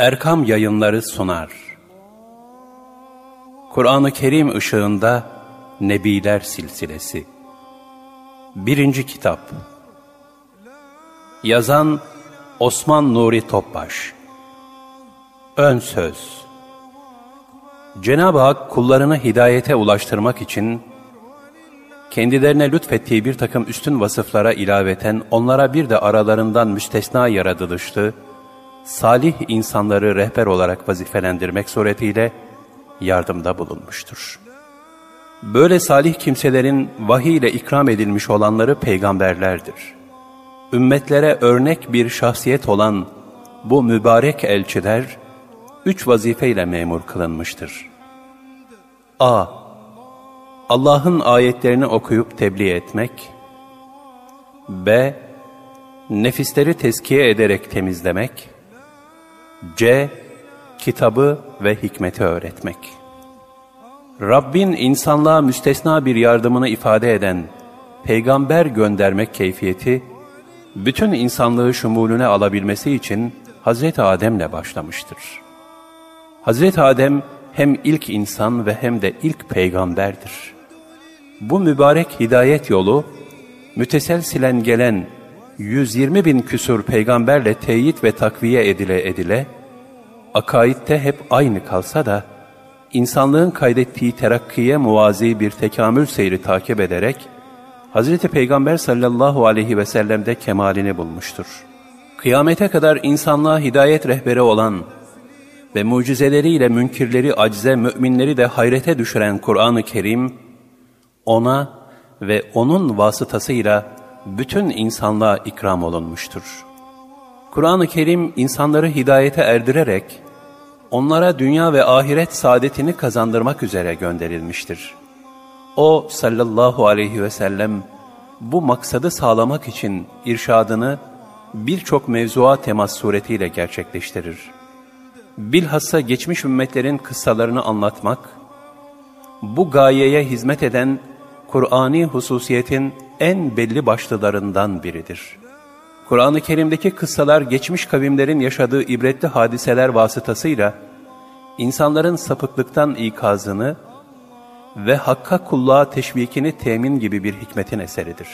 Erkam Yayınları sunar. Kur'an-ı Kerim ışığında Nebiler Silsilesi. Birinci Kitap. Yazan Osman Nuri Topbaş. Ön Söz. Cenab-ı Hak kullarını hidayete ulaştırmak için kendilerine lütfettiği bir takım üstün vasıflara ilaveten onlara bir de aralarından müstesna yaratılışlı, salih insanları rehber olarak vazifelendirmek suretiyle yardımda bulunmuştur. Böyle salih kimselerin vahiy ile ikram edilmiş olanları peygamberlerdir. Ümmetlere örnek bir şahsiyet olan bu mübarek elçiler, üç vazifeyle memur kılınmıştır. A. Allah'ın ayetlerini okuyup tebliğ etmek. B. Nefisleri tezkiye ederek temizlemek. C. Kitabı ve hikmeti öğretmek. Rabbin insanlığa müstesna bir yardımını ifade eden peygamber göndermek keyfiyeti, bütün insanlığı şumulüne alabilmesi için Hazreti Adem'le başlamıştır. Hazreti Adem hem ilk insan ve hem de ilk peygamberdir. Bu mübarek hidayet yolu, müteselsilen gelen 120 bin küsur peygamberle teyit ve takviye edile edile, akaidte hep aynı kalsa da, insanlığın kaydettiği terakkiye muvazi bir tekamül seyri takip ederek, Hz. Peygamber sallallahu aleyhi ve sellem'de kemalini bulmuştur. Kıyamete kadar insanlığa hidayet rehberi olan ve mucizeleriyle münkirleri acize, müminleri de hayrete düşüren Kur'an-ı Kerim, ona ve onun vasıtasıyla bütün insanlığa ikram olunmuştur. Kur'an-ı Kerim insanları hidayete erdirerek, onlara dünya ve ahiret saadetini kazandırmak üzere gönderilmiştir. O sallallahu aleyhi ve sellem bu maksadı sağlamak için irşadını birçok mevzua temas suretiyle gerçekleştirir. Bilhassa geçmiş ümmetlerin kıssalarını anlatmak, bu gayeye hizmet eden Kur'ani hususiyetin en belli başlılarından biridir. Kur'an-ı Kerim'deki kıssalar geçmiş kavimlerin yaşadığı ibretli hadiseler vasıtasıyla insanların sapıklıktan ikazını ve hakka kulluğa teşvikini temin gibi bir hikmetin eseridir.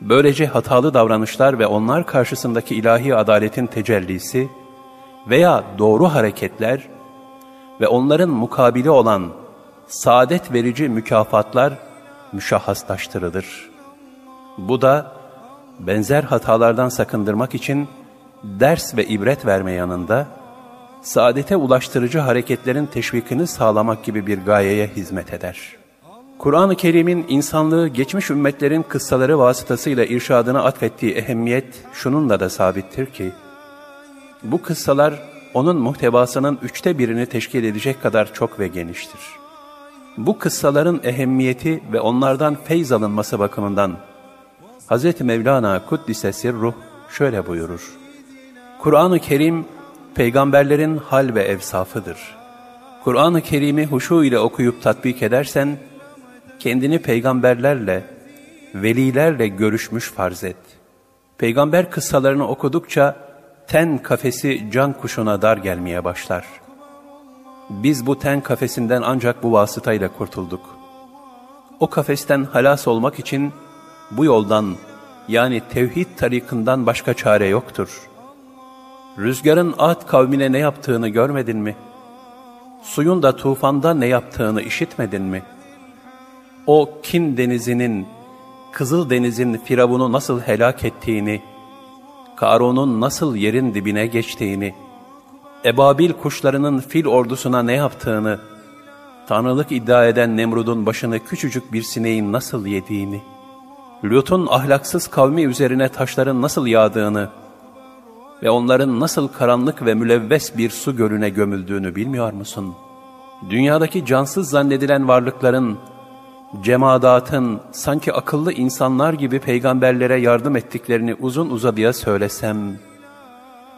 Böylece hatalı davranışlar ve onlar karşısındaki ilahi adaletin tecellisi veya doğru hareketler ve onların mukabili olan saadet verici mükafatlar müşahhaslaştırılır. Bu da benzer hatalardan sakındırmak için ders ve ibret verme yanında, saadete ulaştırıcı hareketlerin teşvikini sağlamak gibi bir gayeye hizmet eder. Kur'an-ı Kerim'in insanlığı geçmiş ümmetlerin kıssaları vasıtasıyla irşadına atfettiği ehemmiyet şununla da sabittir ki, bu kıssalar onun muhtevasının üçte birini teşkil edecek kadar çok ve geniştir. Bu kıssaların ehemmiyeti ve onlardan feyz alınması bakımından Hz. Mevlana Kuddise Sirruh şöyle buyurur. Kur'an-ı Kerim peygamberlerin hal ve evsafıdır. Kur'an-ı Kerim'i huşu ile okuyup tatbik edersen, kendini peygamberlerle, velilerle görüşmüş farz et. Peygamber kıssalarını okudukça, ten kafesi can kuşuna dar gelmeye başlar. Biz bu ten kafesinden ancak bu vasıtayla kurtulduk. O kafesten halas olmak için, bu yoldan yani tevhid tarikından başka çare yoktur. Rüzgarın Ad kavmine ne yaptığını görmedin mi? Suyun da tufanda ne yaptığını işitmedin mi? O kin denizinin, Kızıl denizin Firavun'u nasıl helak ettiğini, Karun'un nasıl yerin dibine geçtiğini, Ebabil kuşlarının fil ordusuna ne yaptığını, Tanrılık iddia eden Nemrud'un başını küçücük bir sineğin nasıl yediğini, Lut'un ahlaksız kavmi üzerine taşların nasıl yağdığını ve onların nasıl karanlık ve mülevves bir su gölüne gömüldüğünü bilmiyor musun? Dünyadaki cansız zannedilen varlıkların, cemadatın sanki akıllı insanlar gibi peygamberlere yardım ettiklerini uzun uzadıya söylesem,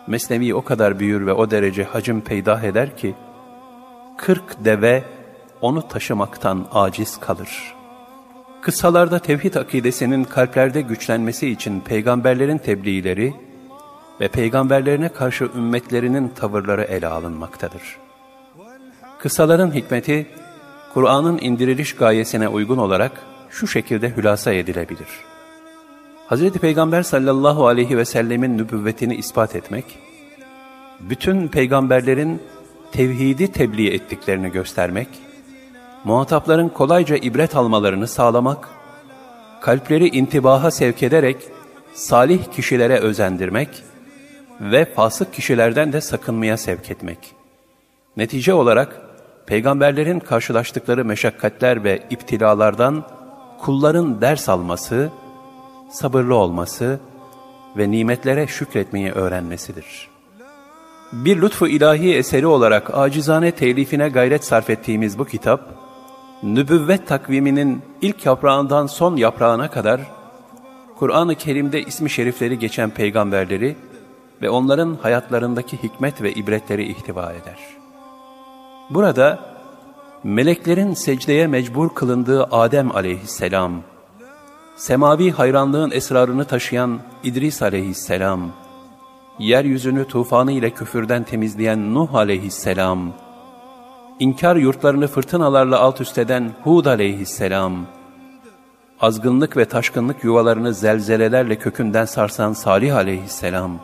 Mesnevi o kadar büyür ve o derece hacim peydah eder ki, kırk deve onu taşımaktan aciz kalır.'' Kıssalarda tevhid akidesinin kalplerde güçlenmesi için peygamberlerin tebliğleri ve peygamberlerine karşı ümmetlerinin tavırları ele alınmaktadır. Kısaların hikmeti, Kur'an'ın indiriliş gayesine uygun olarak şu şekilde hülasa edilebilir. Hz. Peygamber sallallahu aleyhi ve sellemin nübüvvetini ispat etmek, bütün peygamberlerin tevhidi tebliğ ettiklerini göstermek, muhatapların kolayca ibret almalarını sağlamak, kalpleri intibaha sevk ederek salih kişilere özendirmek ve fasık kişilerden de sakınmaya sevk etmek. Netice olarak peygamberlerin karşılaştıkları meşakkatler ve iptilalardan kulların ders alması, sabırlı olması ve nimetlere şükretmeyi öğrenmesidir. Bir lütfu ilahi eseri olarak acizane telifine gayret sarf ettiğimiz bu kitap, nübüvvet takviminin ilk yaprağından son yaprağına kadar, Kur'an-ı Kerim'de ismi şerifleri geçen peygamberleri ve onların hayatlarındaki hikmet ve ibretleri ihtiva eder. Burada, meleklerin secdeye mecbur kılındığı Adem aleyhisselam, semavi hayranlığın esrarını taşıyan İdris aleyhisselam, yeryüzünü tufanı ile küfürden temizleyen Nuh aleyhisselam, inkar yurtlarını fırtınalarla alt üst eden Hud aleyhisselam, azgınlık ve taşkınlık yuvalarını zelzelelerle kökünden sarsan Salih aleyhisselam,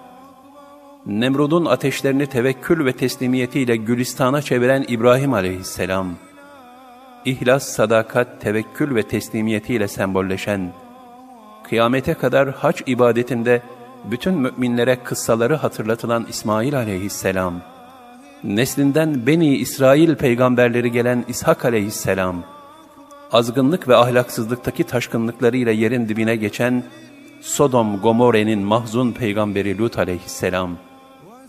Nemrud'un ateşlerini tevekkül ve teslimiyetiyle Gülistan'a çeviren İbrahim aleyhisselam, ihlas, sadakat, tevekkül ve teslimiyetiyle sembolleşen, kıyamete kadar hac ibadetinde bütün müminlere kıssaları hatırlatılan İsmail aleyhisselam, neslinden Beni İsrail peygamberleri gelen İshak aleyhisselam, azgınlık ve ahlaksızlıktaki taşkınlıklarıyla yerin dibine geçen Sodom Gomore'nin mahzun peygamberi Lut aleyhisselam,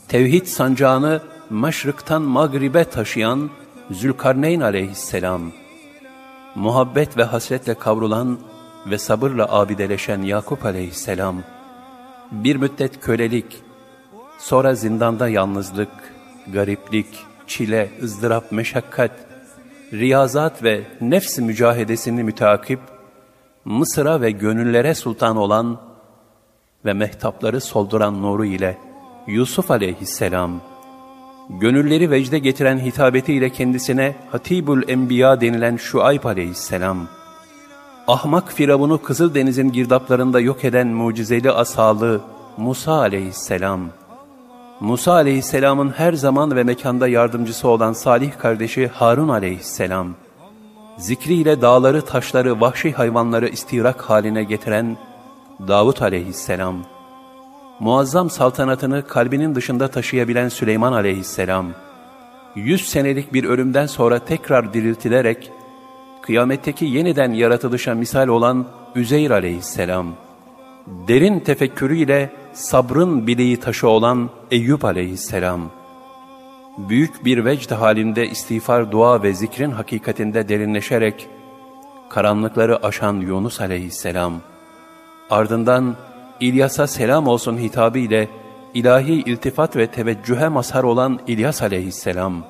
tevhid sancağını maşrıktan magribe taşıyan Zülkarneyn aleyhisselam, muhabbet ve hasretle kavrulan ve sabırla abideleşen Yakup aleyhisselam, bir müddet kölelik, sonra zindanda yalnızlık, gariplik, çile, ızdırap, meşakkat, riyazat ve nefs mücahedesini müteakip, Mısır'a ve gönüllere sultan olan ve mehtapları solduran nuru ile Yusuf aleyhisselam, gönülleri vecde getiren hitabetiyle kendisine Hatibül Enbiya denilen Şuayb aleyhisselam, ahmak Firavun'u Kızıldeniz'in girdaplarında yok eden mucizeli asalı Musa aleyhisselam, Musa aleyhisselamın her zaman ve mekanda yardımcısı olan salih kardeşi Harun aleyhisselam, zikriyle dağları, taşları, vahşi hayvanları istirak haline getiren Davut aleyhisselam, muazzam saltanatını kalbinin dışında taşıyabilen Süleyman aleyhisselam, yüz senelik bir ölümden sonra tekrar diriltilerek, kıyametteki yeniden yaratılışa misal olan Üzeyr aleyhisselam, derin tefekkürüyle sabrın bileği taşı olan Eyüp aleyhisselam, büyük bir vecd halinde istiğfar, dua ve zikrin hakikatinde derinleşerek, karanlıkları aşan Yunus aleyhisselam, ardından İlyas'a selam olsun hitabı ile ilahi iltifat ve teveccühe mazhar olan İlyas aleyhisselam,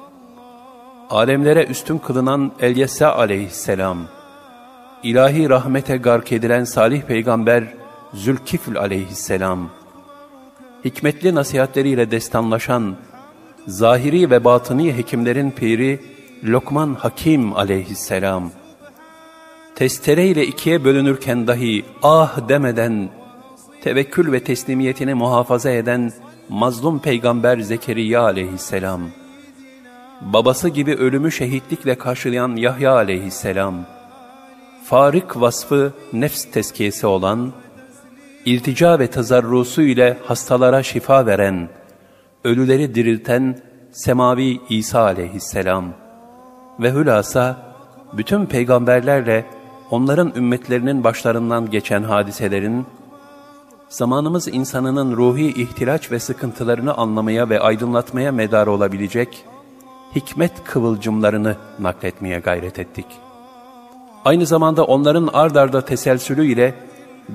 alemlere üstün kılınan Elyesa aleyhisselam, ilahi rahmete gark edilen salih peygamber Zülkifl aleyhisselam, hikmetli nasihatleriyle destanlaşan, zahiri ve batıni hekimlerin piri Lokman Hakim aleyhisselam, testere ile ikiye bölünürken dahi ah demeden, tevekkül ve teslimiyetini muhafaza eden mazlum peygamber Zekeriya aleyhisselam, babası gibi ölümü şehitlikle karşılayan Yahya aleyhisselam, farik vasfı nefs tezkiyesi olan, iltica ve tazarrusu ile hastalara şifa veren, ölüleri dirilten semavi İsa aleyhisselam ve hülasa bütün peygamberlerle onların ümmetlerinin başlarından geçen hadiselerin, zamanımız insanının ruhi ihtilaç ve sıkıntılarını anlamaya ve aydınlatmaya medar olabilecek hikmet kıvılcımlarını nakletmeye gayret ettik. Aynı zamanda onların ard arda teselsülü ile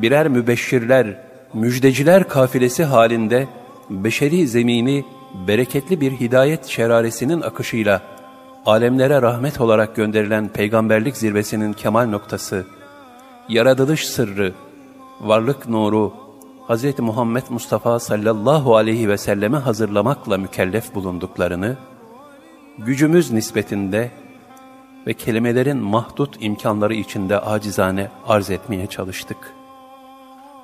birer mübeşşirler, müjdeciler kafilesi halinde beşeri zemini bereketli bir hidayet şeraresinin akışıyla alemlere rahmet olarak gönderilen peygamberlik zirvesinin kemal noktası, yaratılış sırrı, varlık nuru, Hz. Muhammed Mustafa sallallahu aleyhi ve selleme hazırlamakla mükellef bulunduklarını, gücümüz nispetinde ve kelimelerin mahdut imkanları içinde acizane arz etmeye çalıştık.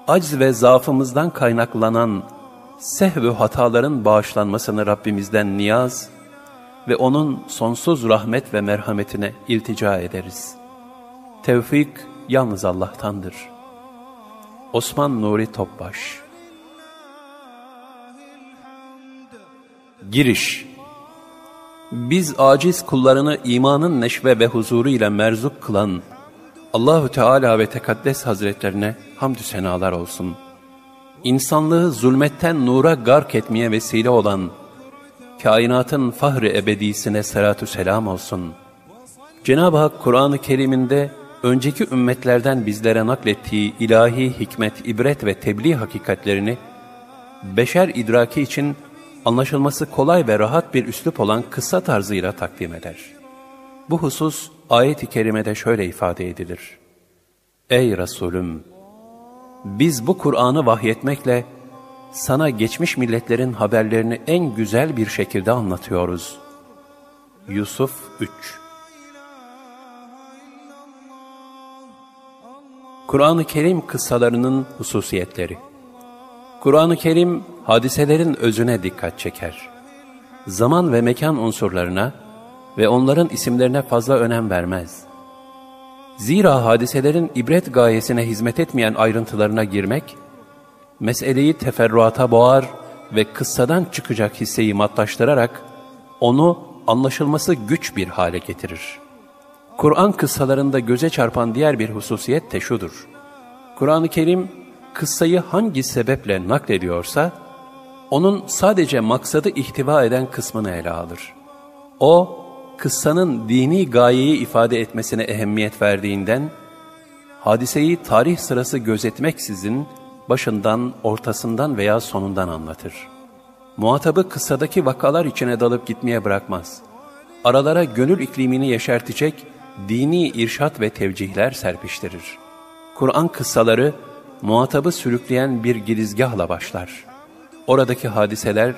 Acz ve zaafımızdan kaynaklanan sehv hataların bağışlanmasını Rabbimizden niyaz ve O'nun sonsuz rahmet ve merhametine iltica ederiz. Tevfik yalnız Allah'tandır. Osman Nuri Topbaş Giriş Biz aciz kullarını imanın neşve ve huzuru ile merzuk kılan Allahü Teala ve Tekaddes Hazretlerine hamdü senalar olsun. İnsanlığı zulmetten nura gark etmeye vesile olan kainatın fahri ebedisine selatü selam olsun. Cenab-ı Hak Kur'an-ı Kerim'inde önceki ümmetlerden bizlere naklettiği ilahi hikmet, ibret ve tebliğ hakikatlerini beşer idraki için anlaşılması kolay ve rahat bir üslup olan kısa tarzıyla takdim eder. Bu husus ayet-i kerimede şöyle ifade edilir. Ey Resulüm! Biz bu Kur'an'ı vahyetmekle sana geçmiş milletlerin haberlerini en güzel bir şekilde anlatıyoruz. Yusuf 3 Kur'an-ı Kerim kıssalarının hususiyetleri Kur'an-ı Kerim hadiselerin özüne dikkat çeker. Zaman ve mekan unsurlarına ve onların isimlerine fazla önem vermez. Zira hadiselerin ibret gayesine hizmet etmeyen ayrıntılarına girmek, meseleyi teferruata boğar ve kıssadan çıkacak hisseyi matlaştırarak onu anlaşılması güç bir hale getirir. Kur'an kıssalarında göze çarpan diğer bir hususiyet de şudur. Kur'an-ı Kerim kıssayı hangi sebeple naklediyorsa, onun sadece maksadı ihtiva eden kısmını ele alır. O, kıssanın dini gayeyi ifade etmesine ehemmiyet verdiğinden, hadiseyi tarih sırası gözetmeksizin başından, ortasından veya sonundan anlatır. Muhatabı kıssadaki vakalar içine dalıp gitmeye bırakmaz. Aralara gönül iklimini yeşertecek dini irşat ve tevcihler serpiştirir. Kur'an kıssaları muhatabı sürükleyen bir girizgahla başlar. Oradaki hadiseler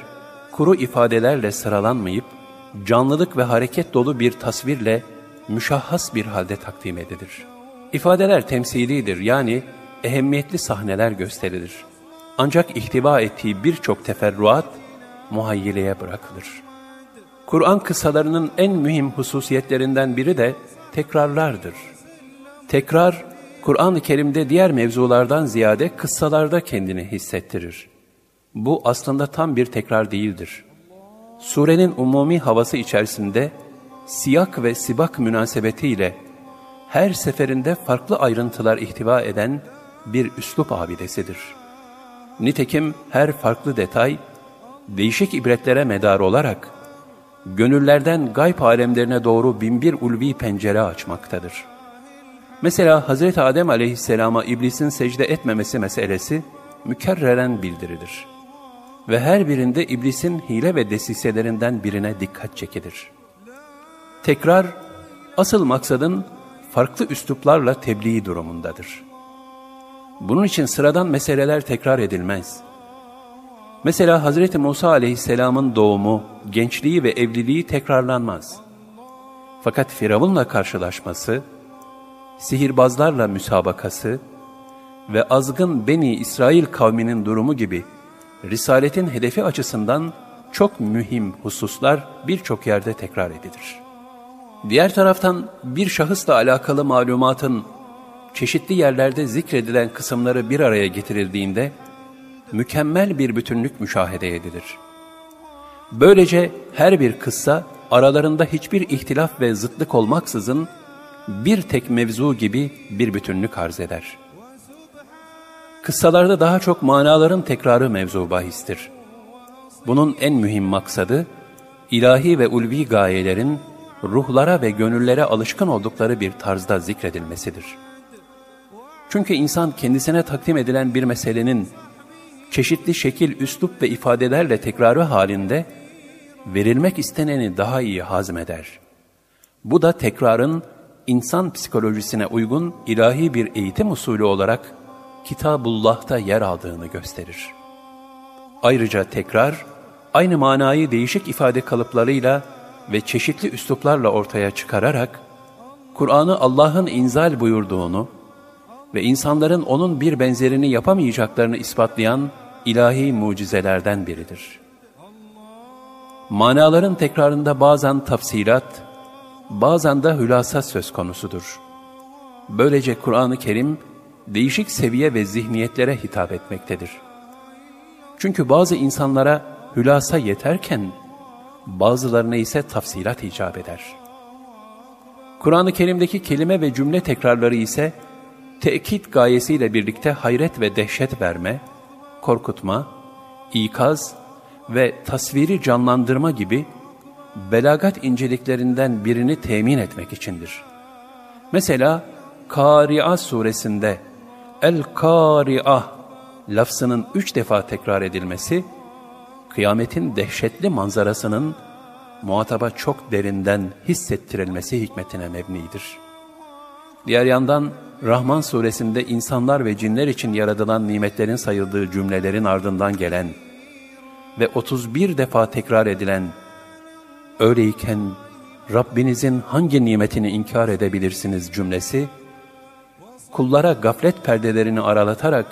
kuru ifadelerle sıralanmayıp canlılık ve hareket dolu bir tasvirle müşahhas bir halde takdim edilir. İfadeler temsilidir yani ehemmiyetli sahneler gösterilir. Ancak ihtiva ettiği birçok teferruat muhayyileye bırakılır. Kur'an kısalarının en mühim hususiyetlerinden biri de tekrarlardır. Tekrar, Kur'an-ı Kerim'de diğer mevzulardan ziyade kıssalarda kendini hissettirir. Bu aslında tam bir tekrar değildir. Surenin umumi havası içerisinde siyak ve sibak münasebetiyle her seferinde farklı ayrıntılar ihtiva eden bir üslup abidesidir. Nitekim her farklı detay, değişik ibretlere medar olarak, gönüllerden gayb alemlerine doğru binbir ulvi pencere açmaktadır. Mesela Hz. Adem aleyhisselama iblisin secde etmemesi meselesi mükerreren bildirilir. Ve her birinde iblisin hile ve desiselerinden birine dikkat çekilir. Tekrar, asıl maksadın farklı üsluplarla tebliğ durumundadır. Bunun için sıradan meseleler tekrar edilmez. Mesela Hz. Musa aleyhisselamın doğumu, gençliği ve evliliği tekrarlanmaz. Fakat Firavun'la karşılaşması, sihirbazlarla müsabakası ve azgın Beni İsrail kavminin durumu gibi Risaletin hedefi açısından çok mühim hususlar birçok yerde tekrar edilir. Diğer taraftan bir şahısla alakalı malumatın çeşitli yerlerde zikredilen kısımları bir araya getirildiğinde mükemmel bir bütünlük müşahede edilir. Böylece her bir kıssa aralarında hiçbir ihtilaf ve zıtlık olmaksızın bir tek mevzu gibi bir bütünlük arz eder. Kıssalarda daha çok manaların tekrarı mevzu bahistir. Bunun en mühim maksadı, ilahi ve ulvi gayelerin ruhlara ve gönüllere alışkın oldukları bir tarzda zikredilmesidir.'' Çünkü insan kendisine takdim edilen bir meselenin çeşitli şekil, üslup ve ifadelerle tekrarı halinde verilmek isteneni daha iyi hazmeder. Bu da tekrarın insan psikolojisine uygun ilahi bir eğitim usulü olarak Kitabullah'ta yer aldığını gösterir. Ayrıca tekrar, aynı manayı değişik ifade kalıplarıyla ve çeşitli üsluplarla ortaya çıkararak, Kur'an'ı Allah'ın inzal buyurduğunu ve insanların onun bir benzerini yapamayacaklarını ispatlayan ilahi mucizelerden biridir. Manaların tekrarında bazen tafsilat, bazen de hülasa söz konusudur. Böylece Kur'an-ı Kerim değişik seviye ve zihniyetlere hitap etmektedir. Çünkü bazı insanlara hülasa yeterken, bazılarına ise tafsilat icap eder. Kur'an-ı Kerim'deki kelime ve cümle tekrarları ise, tekit gayesiyle birlikte hayret ve dehşet verme, korkutma, ikaz ve tasviri canlandırma gibi belagat inceliklerinden birini temin etmek içindir. Mesela Kari'a suresinde El-Kari'a lafzının üç defa tekrar edilmesi, kıyametin dehşetli manzarasının muhataba çok derinden hissettirilmesi hikmetine mebnidir. Diğer yandan Rahman suresinde insanlar ve cinler için yaratılan nimetlerin sayıldığı cümlelerin ardından gelen ve 31 defa tekrar edilen öyleyken Rabbinizin hangi nimetini inkar edebilirsiniz cümlesi, kullara gaflet perdelerini aralatarak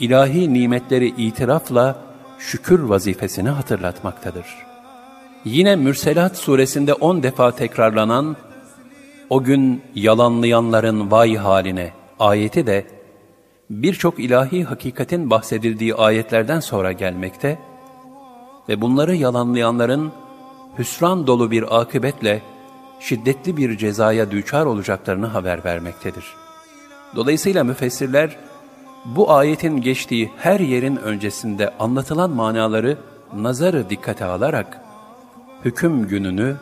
ilahi nimetleri itirafla şükür vazifesini hatırlatmaktadır. Yine Mürselat suresinde on defa tekrarlanan o gün yalanlayanların vay haline ayeti de birçok ilahi hakikatin bahsedildiği ayetlerden sonra gelmekte ve bunları yalanlayanların hüsran dolu bir akıbetle şiddetli bir cezaya düçar olacaklarını haber vermektedir. Dolayısıyla müfessirler bu ayetin geçtiği her yerin öncesinde anlatılan manaları nazarı dikkate alarak hüküm gününü,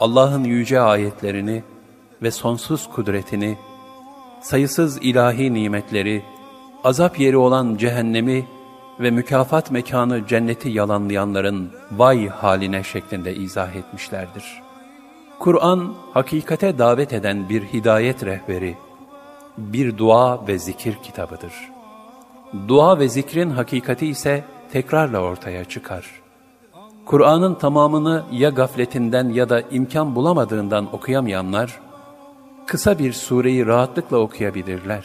Allah'ın yüce ayetlerini ve sonsuz kudretini, sayısız ilahi nimetleri, azap yeri olan cehennemi ve mükafat mekanı cenneti yalanlayanların vay haline şeklinde izah etmişlerdir. Kur'an, hakikate davet eden bir hidayet rehberi, bir dua ve zikir kitabıdır. Dua ve zikrin hakikati ise tekrarla ortaya çıkar. Kur'an'ın tamamını ya gafletinden ya da imkan bulamadığından okuyamayanlar, kısa bir sureyi rahatlıkla okuyabilirler.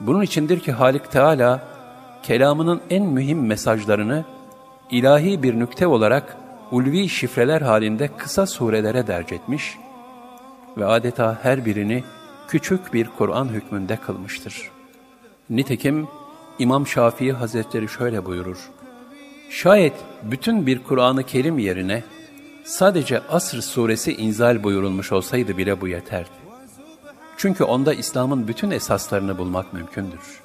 Bunun içindir ki Halik Teala, kelamının en mühim mesajlarını ilahi bir nükte olarak ulvi şifreler halinde kısa surelere derc etmiş ve adeta her birini küçük bir Kur'an hükmünde kılmıştır. Nitekim İmam Şafii Hazretleri şöyle buyurur. Şayet bütün bir Kur'an-ı Kerim yerine sadece Asr suresi inzal buyurulmuş olsaydı bile bu yeterdi. Çünkü onda İslam'ın bütün esaslarını bulmak mümkündür.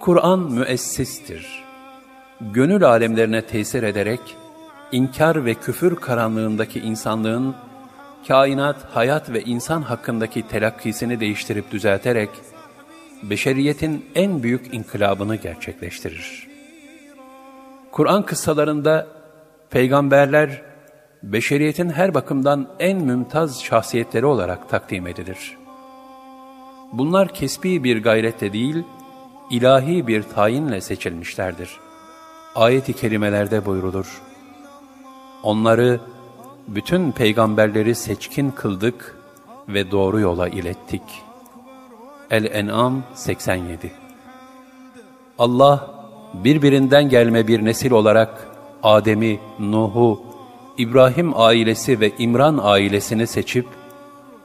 Kur'an müessistir. Gönül alemlerine tesir ederek, inkar ve küfür karanlığındaki insanlığın, kainat, hayat ve insan hakkındaki telakkisini değiştirip düzelterek, beşeriyetin en büyük inkılabını gerçekleştirir. Kur'an kıssalarında peygamberler, beşeriyetin her bakımdan en mümtaz şahsiyetleri olarak takdim edilir. Bunlar kesbi bir gayrette değil, ilahi bir tayinle seçilmişlerdir. Ayet-i kerimelerde buyrulur. Onları, bütün peygamberleri seçkin kıldık ve doğru yola ilettik. El-En'am 87 Allah, birbirinden gelme bir nesil olarak Adem'i, Nuh'u, İbrahim ailesi ve İmran ailesini seçip,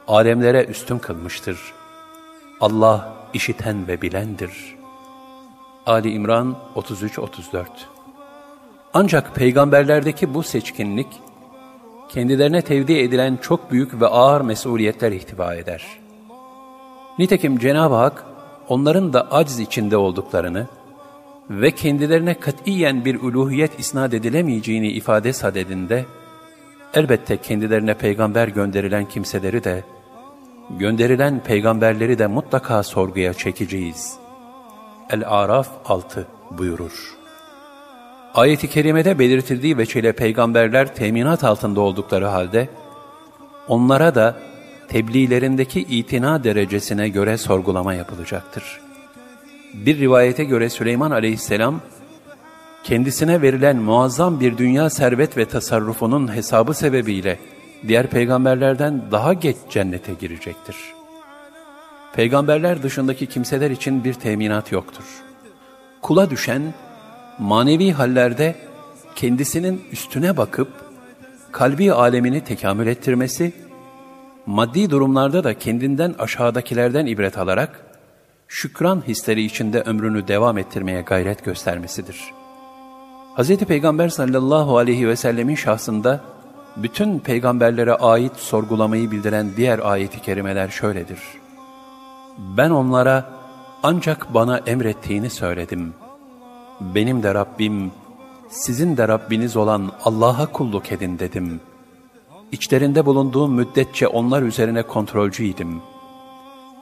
alemlere üstün kılmıştır. Allah işiten ve bilendir.'' Ali İmran 33-34 Ancak peygamberlerdeki bu seçkinlik, kendilerine tevdi edilen çok büyük ve ağır mesuliyetler ihtiva eder. Nitekim Cenab-ı Hak, onların da aciz içinde olduklarını ve kendilerine katiyen bir uluhiyet isnat edilemeyeceğini ifade sadedinde, elbette kendilerine peygamber gönderilen kimseleri de, gönderilen peygamberleri de mutlaka sorguya çekeceğiz.'' El-Araf 6 buyurur. Ayet-i kerimede belirtildiği veçile peygamberler teminat altında oldukları halde, onlara da tebliğlerindeki itina derecesine göre sorgulama yapılacaktır. Bir rivayete göre Süleyman aleyhisselam, kendisine verilen muazzam bir dünya servet ve tasarrufunun hesabı sebebiyle diğer peygamberlerden daha geç cennete girecektir. Peygamberler dışındaki kimseler için bir teminat yoktur. Kula düşen, manevi hallerde kendisinin üstüne bakıp, kalbi alemini tekamül ettirmesi, maddi durumlarda da kendinden aşağıdakilerden ibret alarak, şükran hisleri içinde ömrünü devam ettirmeye gayret göstermesidir. Hz. Peygamber sallallahu aleyhi ve sellemin şahsında, bütün peygamberlere ait sorgulamayı bildiren diğer ayeti kerimeler şöyledir. Ben onlara ancak bana emrettiğini söyledim. Benim de Rabbim, sizin de Rabbiniz olan Allah'a kulluk edin dedim. İçlerinde bulunduğum müddetçe onlar üzerine kontrolcüydim.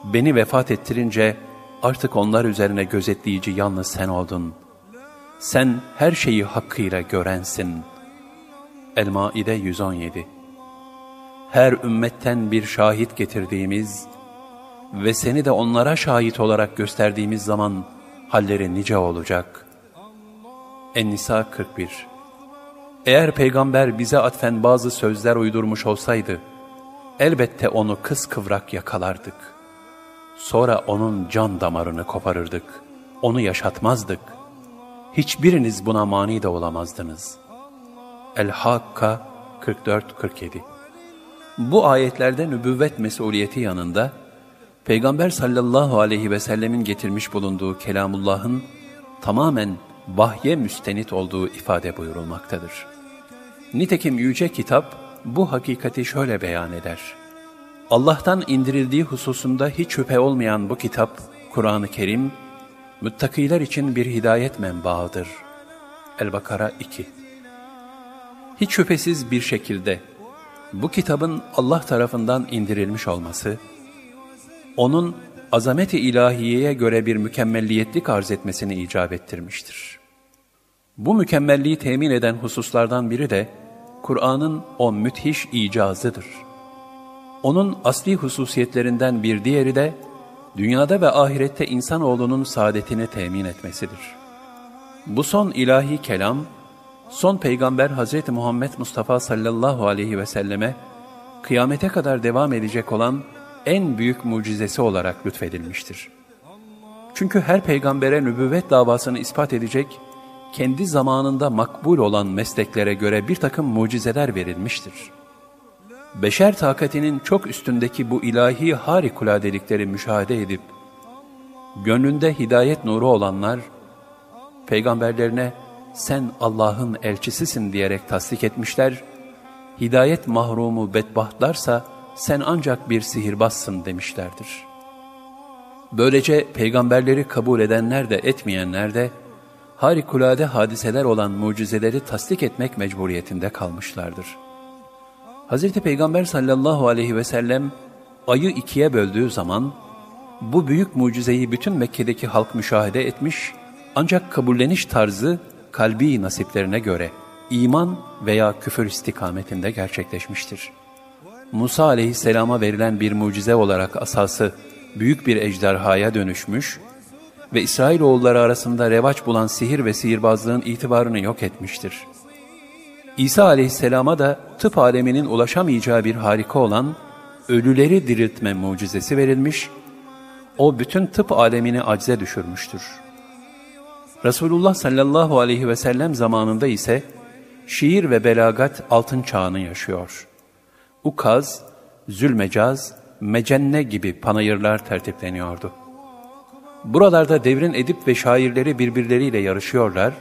Beni vefat ettirince artık onlar üzerine gözetleyici yalnız sen oldun. Sen her şeyi hakkıyla görensin. El-Maide 117 Her ümmetten bir şahit getirdiğimiz ve seni de onlara şahit olarak gösterdiğimiz zaman halleri nice olacak. En-Nisa 41 Eğer peygamber bize atfen bazı sözler uydurmuş olsaydı, elbette onu kıskıvrak yakalardık. Sonra onun can damarını koparırdık, onu yaşatmazdık. Hiçbiriniz buna mani de olamazdınız. El-Hakka 44-47 Bu ayetlerde nübüvvet mesuliyeti yanında, Peygamber sallallahu aleyhi ve sellemin getirmiş bulunduğu kelamullahın tamamen vahye müstenit olduğu ifade buyurulmaktadır. Nitekim Yüce Kitap bu hakikati şöyle beyan eder. Allah'tan indirildiği hususunda hiç şüphe olmayan bu kitap, Kur'an-ı Kerim, müttakiler için bir hidayet menbaıdır. El-Bakara 2 Hiç şüphesiz bir şekilde bu kitabın Allah tarafından indirilmiş olması, onun azameti ilahiyeye göre bir mükemmelliyetlik arz etmesini icap ettirmiştir. Bu mükemmelliği temin eden hususlardan biri de Kur'an'ın o müthiş icazıdır. Onun asli hususiyetlerinden bir diğeri de dünyada ve ahirette insanoğlunun saadetini temin etmesidir. Bu son ilahi kelam, son peygamber Hz. Muhammed Mustafa sallallahu aleyhi ve selleme kıyamete kadar devam edecek olan en büyük mucizesi olarak lütfedilmiştir. Çünkü her peygambere nübüvvet davasını ispat edecek, kendi zamanında makbul olan mesleklere göre bir takım mucizeler verilmiştir. Beşer takatinin çok üstündeki bu ilahi harikuladelikleri müşahede edip, gönlünde hidayet nuru olanlar, peygamberlerine sen Allah'ın elçisisin diyerek tasdik etmişler, hidayet mahrumu bedbahtlarsa, sen ancak bir sihirbazsın demişlerdir. Böylece peygamberleri kabul edenler de etmeyenler de harikulade hadiseler olan mucizeleri tasdik etmek mecburiyetinde kalmışlardır. Hz. Peygamber sallallahu aleyhi ve sellem ayı ikiye böldüğü zaman bu büyük mucizeyi bütün Mekke'deki halk müşahede etmiş ancak kabulleniş tarzı kalbi nasiplerine göre iman veya küfür istikametinde gerçekleşmiştir.'' Musa aleyhisselama verilen bir mucize olarak asası büyük bir ejderhaya dönüşmüş ve İsrailoğulları arasında revaç bulan sihir ve sihirbazlığın itibarını yok etmiştir. İsa aleyhisselama da tıp aleminin ulaşamayacağı bir harika olan ölüleri diriltme mucizesi verilmiş, o bütün tıp alemini acize düşürmüştür. Resulullah sallallahu aleyhi ve sellem zamanında ise şiir ve belagat altın çağını yaşıyor.'' ukaz, zülmecaz, mecenne gibi panayırlar tertipleniyordu. Buralarda devrin edip ve şairleri birbirleriyle yarışıyorlar,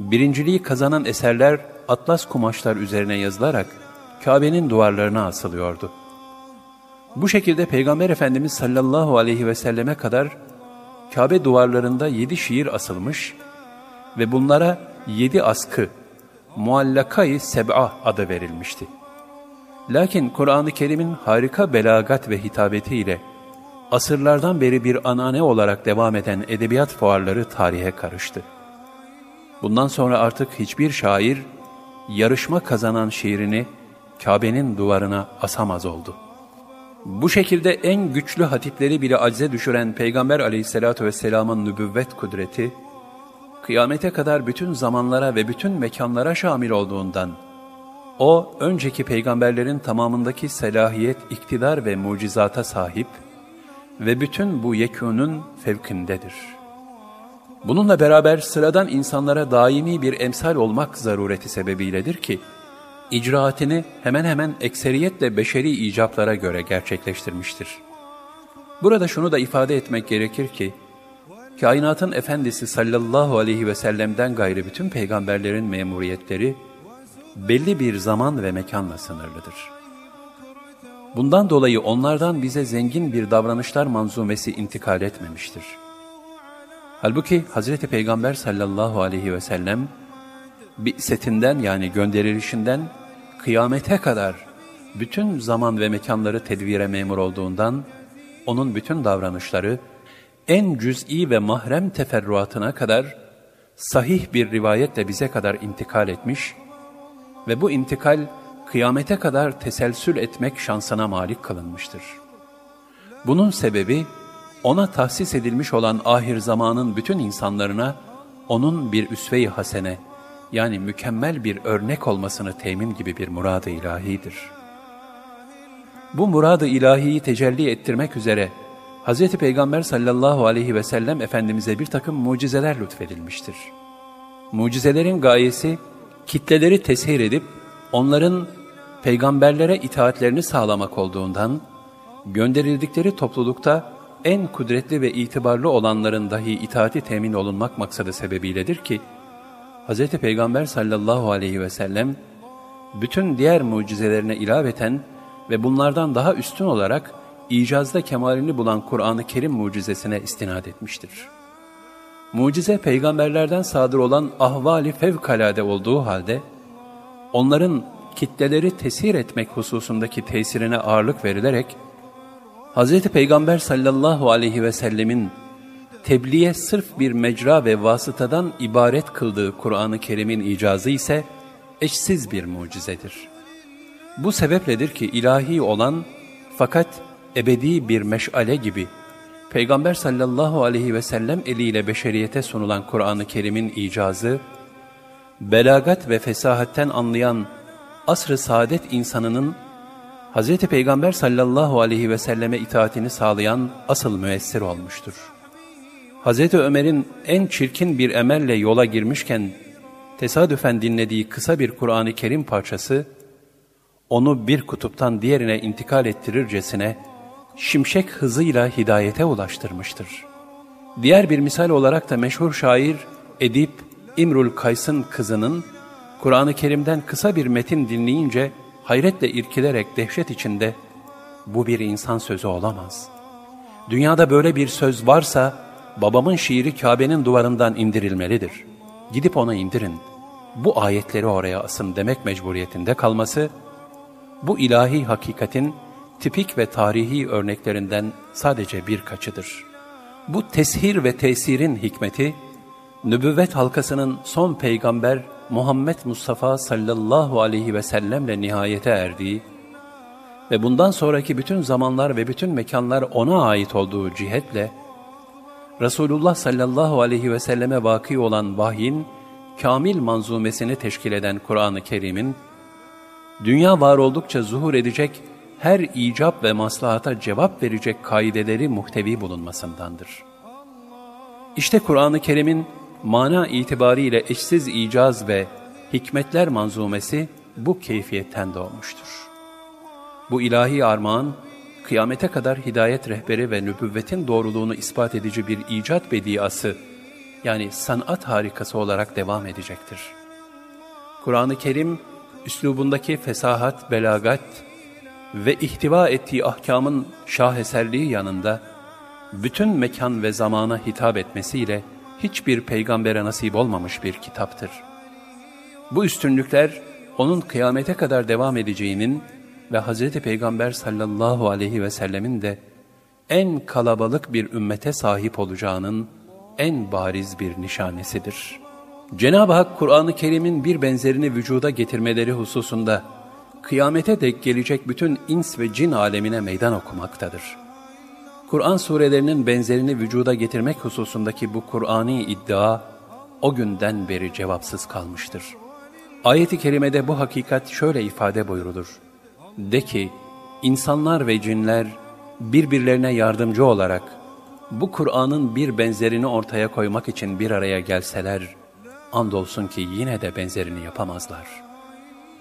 birinciliği kazanan eserler atlas kumaşlar üzerine yazılarak Kabe'nin duvarlarına asılıyordu. Bu şekilde Peygamber Efendimiz sallallahu aleyhi ve selleme kadar Kabe duvarlarında yedi şiir asılmış ve bunlara yedi askı, muallakayı seb'a adı verilmişti. Lakin Kur'an-ı Kerim'in harika belagat ve hitabetiyle asırlardan beri bir anane olarak devam eden edebiyat fuarları tarihe karıştı. Bundan sonra artık hiçbir şair yarışma kazanan şiirini Kabe'nin duvarına asamaz oldu. Bu şekilde en güçlü hatipleri bile acize düşüren Peygamber aleyhissalatü vesselamın nübüvvet kudreti, kıyamete kadar bütün zamanlara ve bütün mekanlara şamil olduğundan, o önceki peygamberlerin tamamındaki selahiyet, iktidar ve mucizata sahip ve bütün bu yekûnun fevkindedir. Bununla beraber sıradan insanlara daimi bir emsal olmak zarureti sebebiyledir ki, icraatini hemen hemen ekseriyetle beşeri icaplara göre gerçekleştirmiştir. Burada şunu da ifade etmek gerekir ki, kainatın efendisi sallallahu aleyhi ve sellem'den gayrı bütün peygamberlerin memuriyetleri, belli bir zaman ve mekanla sınırlıdır. Bundan dolayı onlardan bize zengin bir davranışlar manzumesi intikal etmemiştir. Halbuki Hazreti Peygamber sallallahu aleyhi ve sellem, setinden yani gönderilişinden kıyamete kadar bütün zaman ve mekanları tedvire memur olduğundan, onun bütün davranışları en cüz'i ve mahrem teferruatına kadar sahih bir rivayetle bize kadar intikal etmiş ve bu intikal kıyamete kadar teselsül etmek şansına malik kılınmıştır. Bunun sebebi ona tahsis edilmiş olan ahir zamanın bütün insanlarına onun bir üsve-i hasene yani mükemmel bir örnek olmasını temin gibi bir murad-ı ilahidir. Bu murad-ı ilahiyi tecelli ettirmek üzere Hz. Peygamber sallallahu aleyhi ve sellem Efendimiz'e bir takım mucizeler lütfedilmiştir. Mucizelerin gayesi kitleleri teshir edip onların peygamberlere itaatlerini sağlamak olduğundan, gönderildikleri toplulukta en kudretli ve itibarlı olanların dahi itaati temin olunmak maksadı sebebiyledir ki, Hz. Peygamber sallallahu aleyhi ve sellem, bütün diğer mucizelerine ilaveten ve bunlardan daha üstün olarak icazda kemalini bulan Kur'an-ı Kerim mucizesine istinad etmiştir. Mucize peygamberlerden sadır olan ahvali fevkalade olduğu halde, onların kitleleri tesir etmek hususundaki tesirine ağırlık verilerek, Hz. Peygamber sallallahu aleyhi ve sellemin tebliğe sırf bir mecra ve vasıtadan ibaret kıldığı Kur'an-ı Kerim'in icazı ise eşsiz bir mucizedir. Bu sebepledir ki ilahi olan fakat ebedi bir meşale gibi Peygamber sallallahu aleyhi ve sellem eliyle beşeriyete sunulan Kur'an-ı Kerim'in icazı, belagat ve fesahatten anlayan asr-ı saadet insanının Hz. Peygamber sallallahu aleyhi ve selleme itaatini sağlayan asıl müessir olmuştur. Hz. Ömer'in en çirkin bir emelle yola girmişken tesadüfen dinlediği kısa bir Kur'an-ı Kerim parçası, onu bir kutuptan diğerine intikal ettirircesine, şimşek hızıyla hidayete ulaştırmıştır. Diğer bir misal olarak da meşhur şair Edip İmrul Kays'ın kızının Kur'an-ı Kerim'den kısa bir metin dinleyince hayretle irkilerek dehşet içinde bu bir insan sözü olamaz. Dünyada böyle bir söz varsa babamın şiiri Kabe'nin duvarından indirilmelidir. Gidip ona indirin. Bu ayetleri oraya asın demek mecburiyetinde kalması, bu ilahi hakikatin tipik ve tarihi örneklerinden sadece birkaçıdır. Bu teshir ve tesirin hikmeti, nübüvvet halkasının son peygamber Muhammed Mustafa sallallahu aleyhi ve sellemle nihayete erdiği ve bundan sonraki bütün zamanlar ve bütün mekanlar ona ait olduğu cihetle, Resulullah sallallahu aleyhi ve selleme vaki olan vahyin, kamil manzumesini teşkil eden Kur'an-ı Kerim'in, dünya var oldukça zuhur edecek her icap ve maslahata cevap verecek kaideleri muhtevi bulunmasındandır. İşte Kur'an-ı Kerim'in mana itibariyle eşsiz icaz ve hikmetler manzumesi bu keyfiyetten doğmuştur. Bu ilahi armağan, kıyamete kadar hidayet rehberi ve nübüvvetin doğruluğunu ispat edici bir icat bediası, yani sanat harikası olarak devam edecektir. Kur'an-ı Kerim, üslubundaki fesahat, belagat ve ihtiva ettiği ahkamın şaheserliği yanında, bütün mekan ve zamana hitap etmesiyle hiçbir peygambere nasip olmamış bir kitaptır. Bu üstünlükler, onun kıyamete kadar devam edeceğinin ve Hz. Peygamber sallallahu aleyhi ve sellemin de en kalabalık bir ümmete sahip olacağının en bariz bir nişanesidir. Cenab-ı Hak Kur'an-ı Kerim'in bir benzerini vücuda getirmeleri hususunda kıyamete dek gelecek bütün ins ve cin alemine meydan okumaktadır. Kur'an surelerinin benzerini vücuda getirmek hususundaki bu Kur'ani iddia, o günden beri cevapsız kalmıştır. Ayet-i kerimede bu hakikat şöyle ifade buyurulur. De ki, insanlar ve cinler birbirlerine yardımcı olarak bu Kur'an'ın bir benzerini ortaya koymak için bir araya gelseler, andolsun ki yine de benzerini yapamazlar.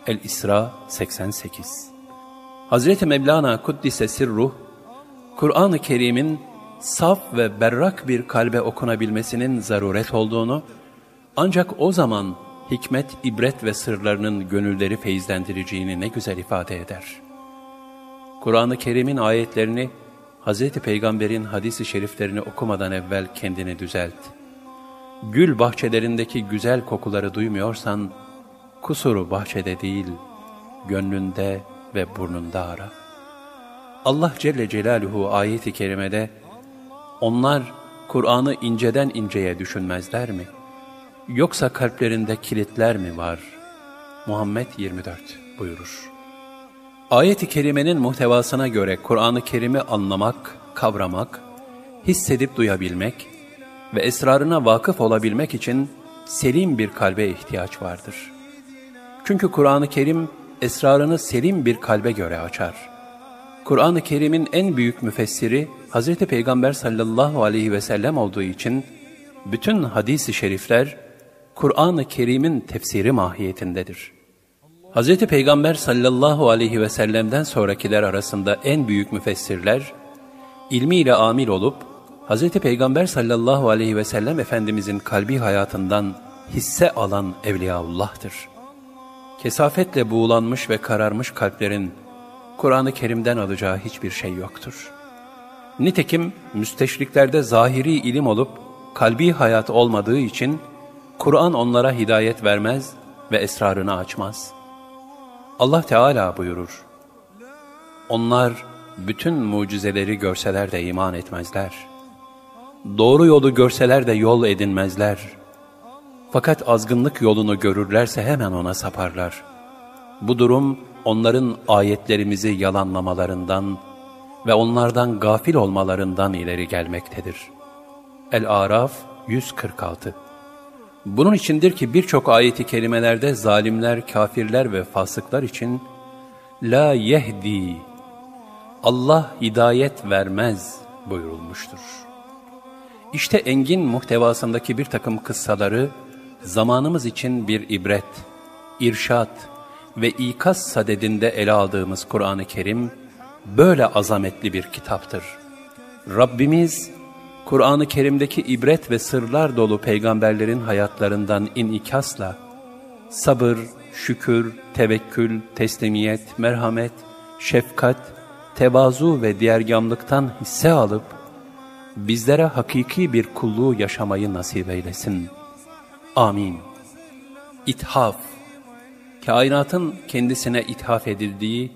El-İsra 88 Hazreti Mevlana Kuddise Sirruh, Kur'an-ı Kerim'in saf ve berrak bir kalbe okunabilmesinin zaruret olduğunu, ancak o zaman hikmet, ibret ve sırlarının gönülleri feyizlendireceğini ne güzel ifade eder. Kur'an-ı Kerim'in ayetlerini, Hz. Peygamber'in hadisi şeriflerini okumadan evvel kendini düzelt. Gül bahçelerindeki güzel kokuları duymuyorsan, kusuru bahçede değil, gönlünde ve burnunda ara. Allah Celle Celaluhu ayeti kerimede, onlar Kur'an'ı inceden inceye düşünmezler mi? Yoksa kalplerinde kilitler mi var? Muhammed 24 buyurur. Ayet-i kerimenin muhtevasına göre Kur'an-ı Kerim'i anlamak, kavramak, hissedip duyabilmek ve esrarına vakıf olabilmek için selim bir kalbe ihtiyaç vardır. Çünkü Kur'an-ı Kerim esrarını selim bir kalbe göre açar. Kur'an-ı Kerim'in en büyük müfessiri Hz. Peygamber sallallahu aleyhi ve sellem olduğu için bütün hadis-i şerifler Kur'an-ı Kerim'in tefsiri mahiyetindedir. Hz. Peygamber sallallahu aleyhi ve sellem'den sonrakiler arasında en büyük müfessirler, ilmiyle amil olup, Hz. Peygamber sallallahu aleyhi ve sellem Efendimizin kalbi hayatından hisse alan Evliyaullah'tır. Kesafetle buğulanmış ve kararmış kalplerin Kur'an-ı Kerim'den alacağı hiçbir şey yoktur. Nitekim müsteşriklerde zahiri ilim olup kalbi hayat olmadığı için Kur'an onlara hidayet vermez ve esrarını açmaz.'' Allah Teala buyurur. Onlar bütün mucizeleri görseler de iman etmezler. Doğru yolu görseler de yol edinmezler. Fakat azgınlık yolunu görürlerse hemen ona saparlar. Bu durum onların ayetlerimizi yalanlamalarından ve onlardan gafil olmalarından ileri gelmektedir. El-Araf 146 bunun içindir ki birçok ayeti kelimelerde zalimler, kafirler ve fasıklar için La yehdi Allah hidayet vermez buyurulmuştur. İşte engin muhtevasındaki bir takım kıssaları zamanımız için bir ibret, irşat ve ikaz sadedinde ele aldığımız Kur'an-ı Kerim böyle azametli bir kitaptır. Rabbimiz Kur'an-ı Kerim'deki ibret ve sırlar dolu peygamberlerin hayatlarından inikasla, sabır, şükür, tevekkül, teslimiyet, merhamet, şefkat, tevazu ve diğergamlıktan hisse alıp, bizlere hakiki bir kulluğu yaşamayı nasip eylesin. Amin. İthaf, kainatın kendisine ithaf edildiği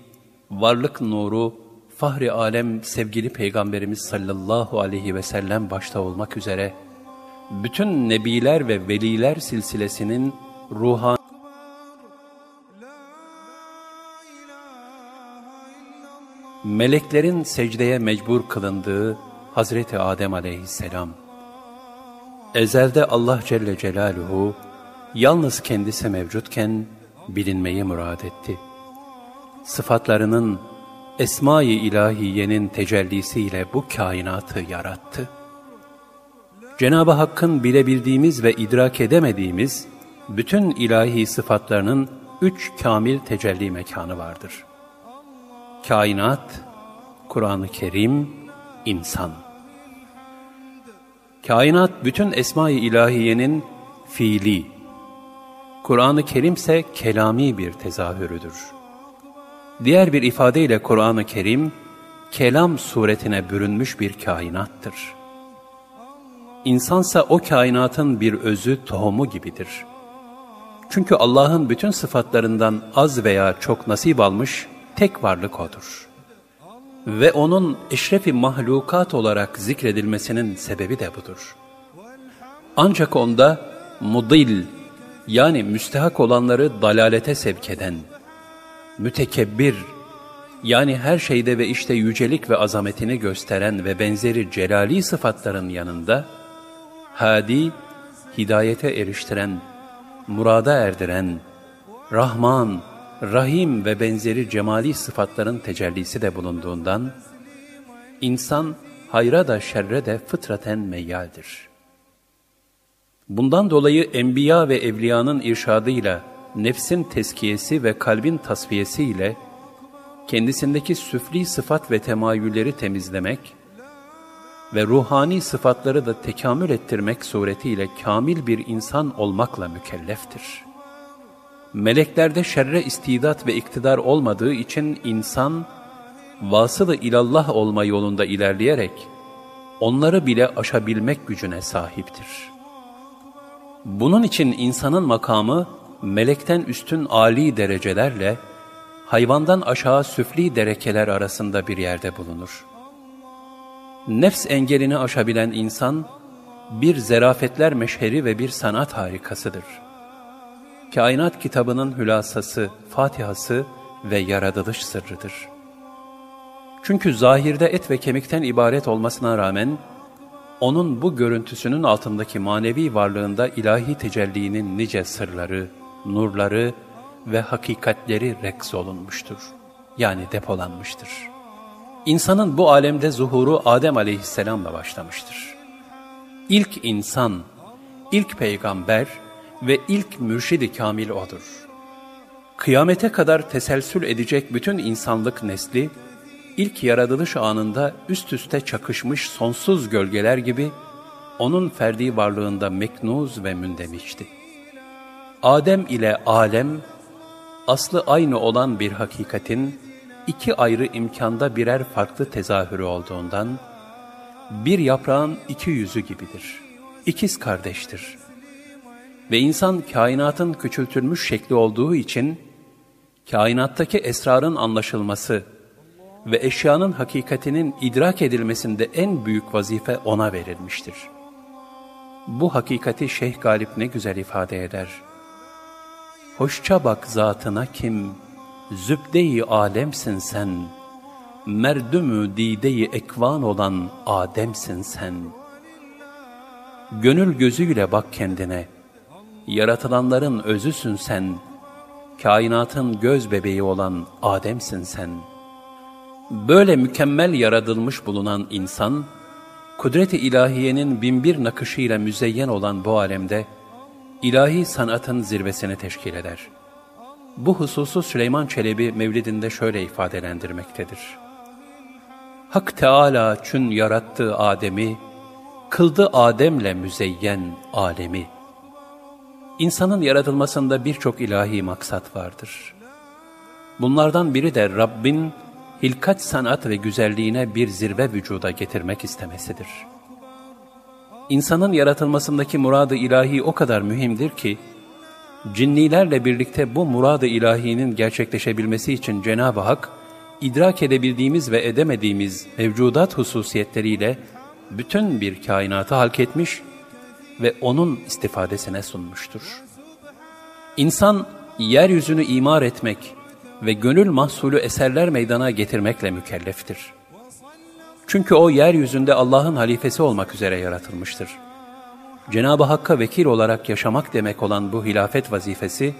varlık nuru, Fahri alem sevgili Peygamberimiz sallallahu aleyhi ve sellem başta olmak üzere bütün nebiler ve veliler silsilesinin ruhan meleklerin secdeye mecbur kılındığı Hazreti Adem aleyhisselam. Ezelde Allah Celle Celaluhu yalnız kendisi mevcutken bilinmeyi murad etti. Sıfatlarının Esma-i İlahiye'nin tecellisiyle bu kainatı yarattı. Cenab-ı Hakk'ın bilebildiğimiz ve idrak edemediğimiz bütün ilahi sıfatlarının üç kamil tecelli mekanı vardır. Kainat, Kur'an-ı Kerim, insan. Kainat bütün Esma-i İlahiye'nin fiili, Kur'an-ı Kerim ise kelami bir tezahürüdür. Diğer bir ifadeyle Kur'an-ı Kerim, kelam suretine bürünmüş bir kainattır. İnsansa o kainatın bir özü, tohumu gibidir. Çünkü Allah'ın bütün sıfatlarından az veya çok nasip almış tek varlık O'dur. Ve O'nun eşrefi mahlukat olarak zikredilmesinin sebebi de budur. Ancak O'nda mudil yani müstehak olanları dalalete sevk eden, mütekebbir, yani her şeyde ve işte yücelik ve azametini gösteren ve benzeri celali sıfatların yanında, hadi, hidayete eriştiren, murada erdiren, Rahman, Rahim ve benzeri cemali sıfatların tecellisi de bulunduğundan, insan hayra da şerre de fıtraten meyyaldir. Bundan dolayı enbiya ve evliyanın irşadıyla, nefsin teskiyesi ve kalbin tasfiyesi ile, kendisindeki süfli sıfat ve temayülleri temizlemek ve ruhani sıfatları da tekamül ettirmek suretiyle kamil bir insan olmakla mükelleftir. Meleklerde şerre istidat ve iktidar olmadığı için insan, vasılı ilallah olma yolunda ilerleyerek, onları bile aşabilmek gücüne sahiptir. Bunun için insanın makamı, melekten üstün âli derecelerle, hayvandan aşağı süfli derekeler arasında bir yerde bulunur. Nefs engelini aşabilen insan, bir zerafetler meşheri ve bir sanat harikasıdır. Kainat kitabının hülasası, fatihası ve yaratılış sırrıdır. Çünkü zahirde et ve kemikten ibaret olmasına rağmen, onun bu görüntüsünün altındaki manevi varlığında ilahi tecellinin nice sırları, nurları ve hakikatleri reks olunmuştur. Yani depolanmıştır. İnsanın bu alemde zuhuru Adem aleyhisselamla başlamıştır. İlk insan, ilk peygamber ve ilk mürşidi kamil odur. Kıyamete kadar teselsül edecek bütün insanlık nesli, ilk yaratılış anında üst üste çakışmış sonsuz gölgeler gibi, onun ferdi varlığında meknuz ve mündemişti. Adem ile alem, aslı aynı olan bir hakikatin iki ayrı imkanda birer farklı tezahürü olduğundan, bir yaprağın iki yüzü gibidir. İkiz kardeştir. Ve insan kainatın küçültülmüş şekli olduğu için, kainattaki esrarın anlaşılması ve eşyanın hakikatinin idrak edilmesinde en büyük vazife ona verilmiştir. Bu hakikati Şeyh Galip ne güzel ifade eder. Hoşça bak zatına kim, zübde-i alemsin sen, merdümü dide-i ekvan olan Ademsin sen. Gönül gözüyle bak kendine, yaratılanların özüsün sen, kainatın göz bebeği olan Ademsin sen. Böyle mükemmel yaratılmış bulunan insan, kudret-i ilahiyenin binbir nakışıyla müzeyyen olan bu alemde, ilahi sanatın zirvesini teşkil eder. Bu hususu Süleyman Çelebi Mevlidinde şöyle ifadelendirmektedir. Hak Teala çün yarattığı Adem'i, kıldı Adem'le müzeyyen alemi. İnsanın yaratılmasında birçok ilahi maksat vardır. Bunlardan biri de Rabbin hilkat sanat ve güzelliğine bir zirve vücuda getirmek istemesidir.'' İnsanın yaratılmasındaki muradı ilahi o kadar mühimdir ki, cinnilerle birlikte bu muradı ilahinin gerçekleşebilmesi için Cenab-ı Hak, idrak edebildiğimiz ve edemediğimiz mevcudat hususiyetleriyle bütün bir kainatı halk etmiş ve onun istifadesine sunmuştur. İnsan, yeryüzünü imar etmek ve gönül mahsulü eserler meydana getirmekle mükelleftir. Çünkü o yeryüzünde Allah'ın halifesi olmak üzere yaratılmıştır. Cenab-ı Hakk'a vekil olarak yaşamak demek olan bu hilafet vazifesi,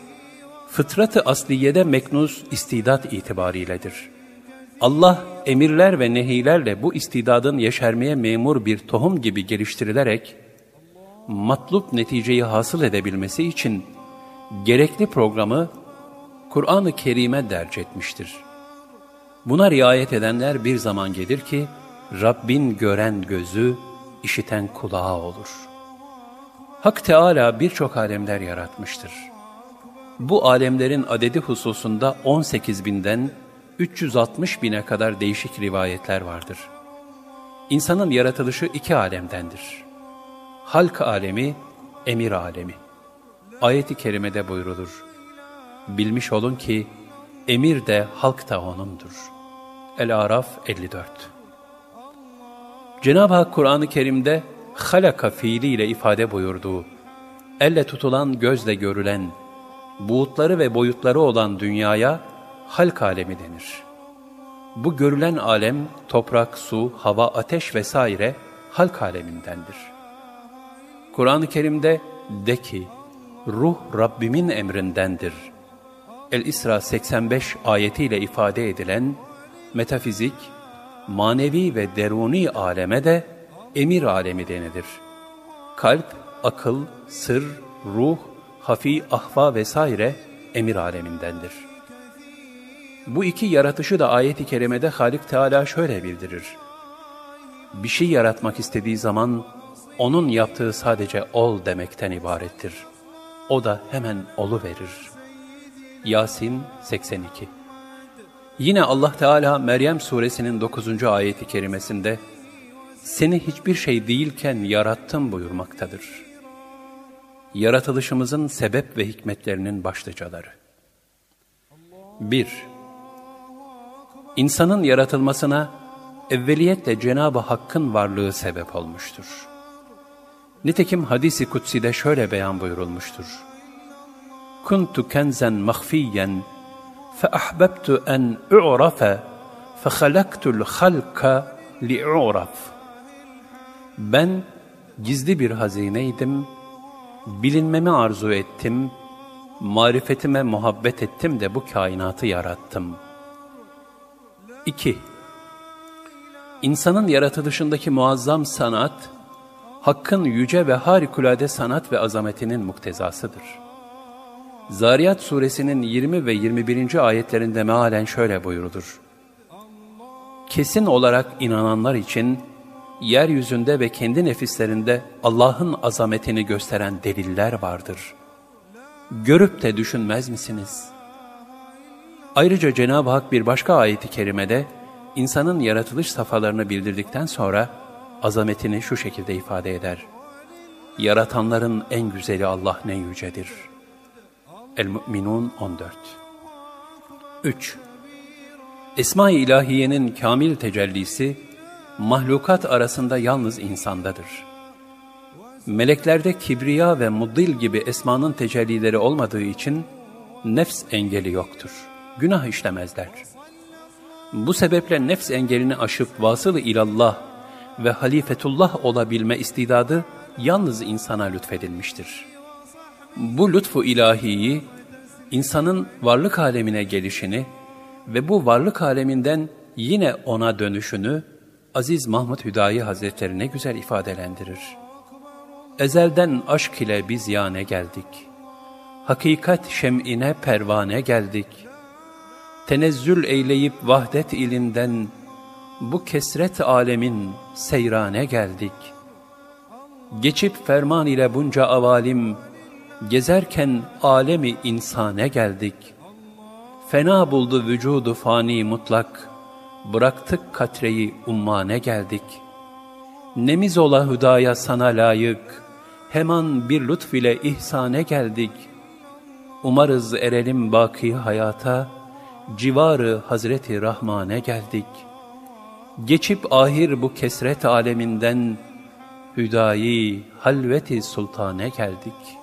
fıtratı asliyede meknuz istidat itibariyledir. Allah emirler ve nehilerle bu istidadın yeşermeye memur bir tohum gibi geliştirilerek, matlup neticeyi hasıl edebilmesi için gerekli programı Kur'an-ı Kerim'e derc etmiştir. Buna riayet edenler bir zaman gelir ki, Rabbin gören gözü, işiten kulağı olur. Hak Teala birçok alemler yaratmıştır. Bu alemlerin adedi hususunda 18 binden 360 bine kadar değişik rivayetler vardır. İnsanın yaratılışı iki alemdendir. Halk alemi, emir alemi. Ayet-i kerimede buyrulur. Bilmiş olun ki emir de halk da O'nundur. El-Araf 54 Cenab-ı Hak Kur'an-ı Kerim'de halaka fiiliyle ifade buyurduğu, elle tutulan gözle görülen, buğutları ve boyutları olan dünyaya halk alemi denir. Bu görülen alem toprak, su, hava, ateş vesaire halk alemindendir. Kur'an-ı Kerim'de de ki, ruh Rabbimin emrindendir. El-İsra 85 ayetiyle ifade edilen metafizik, manevi ve deruni aleme de emir alemi denilir. Kalp, akıl, sır, ruh, hafi, ahva vesaire emir alemindendir. Bu iki yaratışı da ayet-i kerimede Halik Teala şöyle bildirir. Bir şey yaratmak istediği zaman onun yaptığı sadece ol demekten ibarettir. O da hemen olu verir. Yasin 82 Yine Allah Teala Meryem suresinin 9. ayeti kerimesinde seni hiçbir şey değilken yarattım buyurmaktadır. Yaratılışımızın sebep ve hikmetlerinin başlıcaları. 1. İnsanın yaratılmasına evveliyetle Cenab-ı Hakk'ın varlığı sebep olmuştur. Nitekim hadisi kutsi'de şöyle beyan buyurulmuştur. Kuntu kenzen mahfiyen فأحببت أن أعرف فخلقت الخلق لأعرف Ben gizli bir hazineydim, bilinmemi arzu ettim, marifetime muhabbet ettim de bu kainatı yarattım. 2. İnsanın yaratılışındaki muazzam sanat, Hakk'ın yüce ve harikulade sanat ve azametinin muktezasıdır. Zariyat suresinin 20 ve 21. ayetlerinde mealen şöyle buyurulur. Kesin olarak inananlar için yeryüzünde ve kendi nefislerinde Allah'ın azametini gösteren deliller vardır. Görüp de düşünmez misiniz? Ayrıca Cenab-ı Hak bir başka ayeti kerimede insanın yaratılış safhalarını bildirdikten sonra azametini şu şekilde ifade eder. Yaratanların en güzeli Allah ne yücedir. El-Mü'minun 14 3. Esma-i İlahiye'nin kamil tecellisi, mahlukat arasında yalnız insandadır. Meleklerde kibriya ve muddil gibi esmanın tecellileri olmadığı için nefs engeli yoktur. Günah işlemezler. Bu sebeple nefs engelini aşıp vasıl ilallah ve halifetullah olabilme istidadı yalnız insana lütfedilmiştir. Bu lütfu ilahiyi, insanın varlık alemine gelişini ve bu varlık aleminden yine ona dönüşünü Aziz Mahmud Hüdayi Hazretleri ne güzel ifadelendirir. Ezelden aşk ile biz yane geldik. Hakikat şem'ine pervane geldik. Tenezzül eyleyip vahdet ilinden bu kesret alemin seyrane geldik. Geçip ferman ile bunca avalim, gezerken alemi insane geldik. Fena buldu vücudu fani mutlak, bıraktık katreyi ummane geldik. Nemiz ola hüdaya sana layık, hemen bir lütf ile ihsane geldik. Umarız erelim baki hayata, civarı Hazreti Rahman'e geldik.'' Geçip ahir bu kesret aleminden hüdayi halveti sultane geldik.